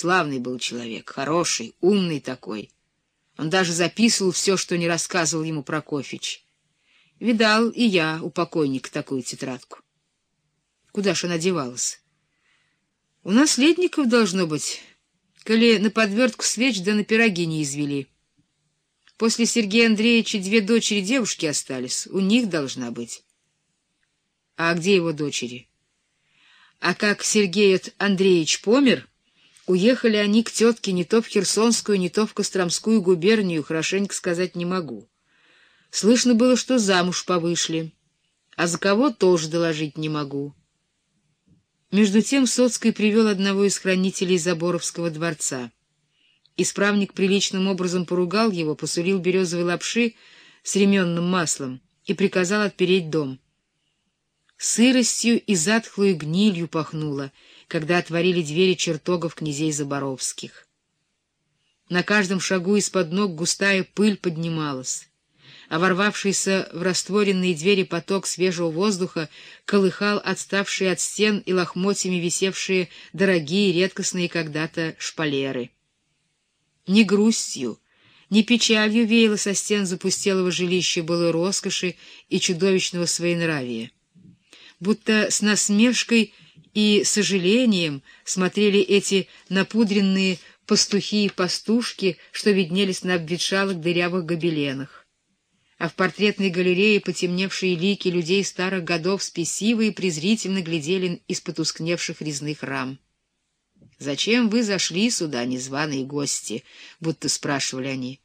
Славный был человек, хороший, умный такой. Он даже записывал все, что не рассказывал ему Прокофьич. Видал и я у покойника такую тетрадку. Куда ж она девалась? У наследников должно быть, коли на подвертку свеч да на пироги не извели. После Сергея Андреевича две дочери девушки остались, у них должна быть. А где его дочери? А как Сергей Андреевич помер, уехали они к тетке не то в Херсонскую, не то в Костромскую губернию, хорошенько сказать не могу. Слышно было, что замуж повышли, а за кого тоже доложить не могу. Между тем Соцкий привел одного из хранителей Заборовского дворца. Исправник приличным образом поругал его, посулил березовой лапши с ременным маслом и приказал отпереть дом. Сыростью и затхлую гнилью пахнуло, когда отворили двери чертогов князей Заборовских. На каждом шагу из-под ног густая пыль поднималась а ворвавшийся в растворенные двери поток свежего воздуха колыхал отставшие от стен и лохмотьями висевшие дорогие, редкостные когда-то шпалеры. Ни грустью, ни печалью веяло со стен запустелого жилища былой роскоши и чудовищного своенравия. Будто с насмешкой и сожалением смотрели эти напудренные пастухи и пастушки, что виднелись на обветшалых дырявых гобеленах а в портретной галерее потемневшие лики людей старых годов спесиво и презрительно глядели из потускневших резных рам. «Зачем вы зашли сюда, незваные гости?» — будто спрашивали они.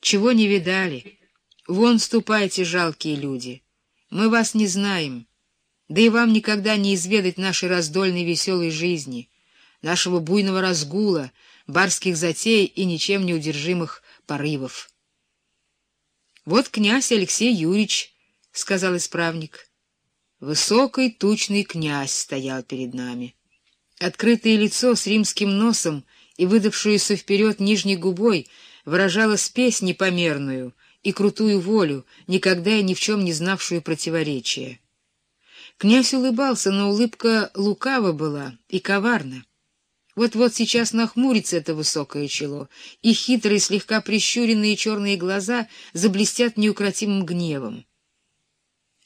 «Чего не видали? Вон ступайте, жалкие люди. Мы вас не знаем, да и вам никогда не изведать нашей раздольной веселой жизни, нашего буйного разгула, барских затей и ничем неудержимых порывов». Вот князь Алексей Юрьевич, — сказал исправник. Высокий, тучный князь стоял перед нами. Открытое лицо с римским носом и выдавшуюся вперед нижней губой выражало спесь непомерную и крутую волю, никогда и ни в чем не знавшую противоречия. Князь улыбался, но улыбка лукава была и коварна. Вот-вот сейчас нахмурится это высокое чело, и хитрые, слегка прищуренные черные глаза заблестят неукротимым гневом.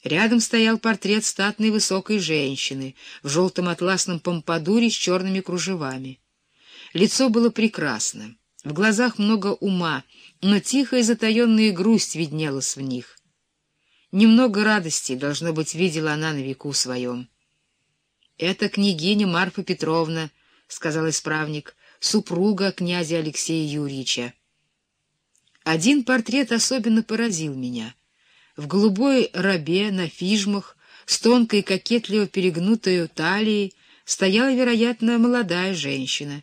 Рядом стоял портрет статной высокой женщины в желтом атласном помпадуре с черными кружевами. Лицо было прекрасно, в глазах много ума, но тихая затаенная грусть виднелась в них. Немного радости, должно быть, видела она на веку своем. Это княгиня Марфа Петровна —— сказал исправник, — супруга князя Алексея Юрьевича. Один портрет особенно поразил меня. В голубой робе на фижмах, с тонкой кокетливо перегнутой талией, стояла, вероятно, молодая женщина.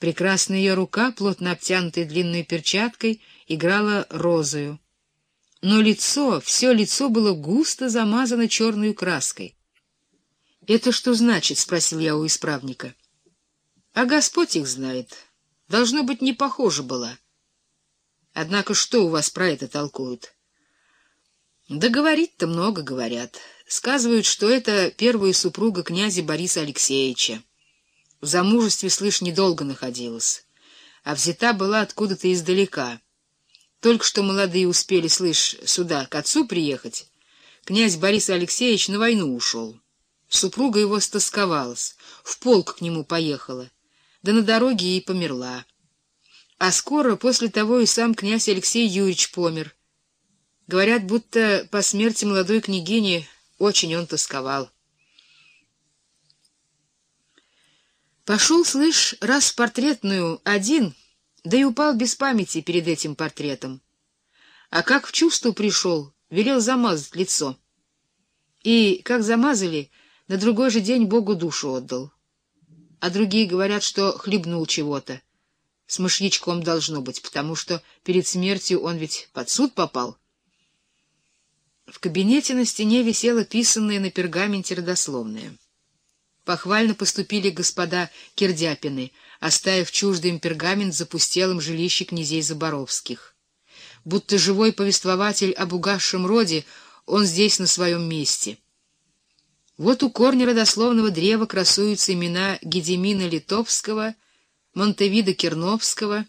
Прекрасная ее рука, плотно обтянутая длинной перчаткой, играла розою. Но лицо, все лицо было густо замазано черной краской. — Это что значит? — спросил я у исправника. — а Господь их знает. Должно быть, не похоже была. Однако что у вас про это толкуют? Да говорить-то много говорят. Сказывают, что это первая супруга князя Бориса Алексеевича. В замужестве, слышь, недолго находилась, а взята была откуда-то издалека. Только что молодые успели, слышь, сюда, к отцу приехать. Князь Борис Алексеевич на войну ушел. Супруга его стосковалась, в полк к нему поехала да на дороге и померла. А скоро после того и сам князь Алексей Юрьевич помер. Говорят, будто по смерти молодой княгини очень он тосковал. Пошел, слышь, раз в портретную один, да и упал без памяти перед этим портретом. А как в чувство пришел, велел замазать лицо. И, как замазали, на другой же день Богу душу отдал а другие говорят, что хлебнул чего-то. С мышьячком должно быть, потому что перед смертью он ведь под суд попал. В кабинете на стене висело писанное на пергаменте родословное. Похвально поступили господа Кирдяпины, оставив чуждый им пергамент запустелым жилище князей Заборовских. Будто живой повествователь об угасшем роде, он здесь на своем месте — вот у корня родословного древа красуются имена Гедемина Литовского, Монтевида Керновского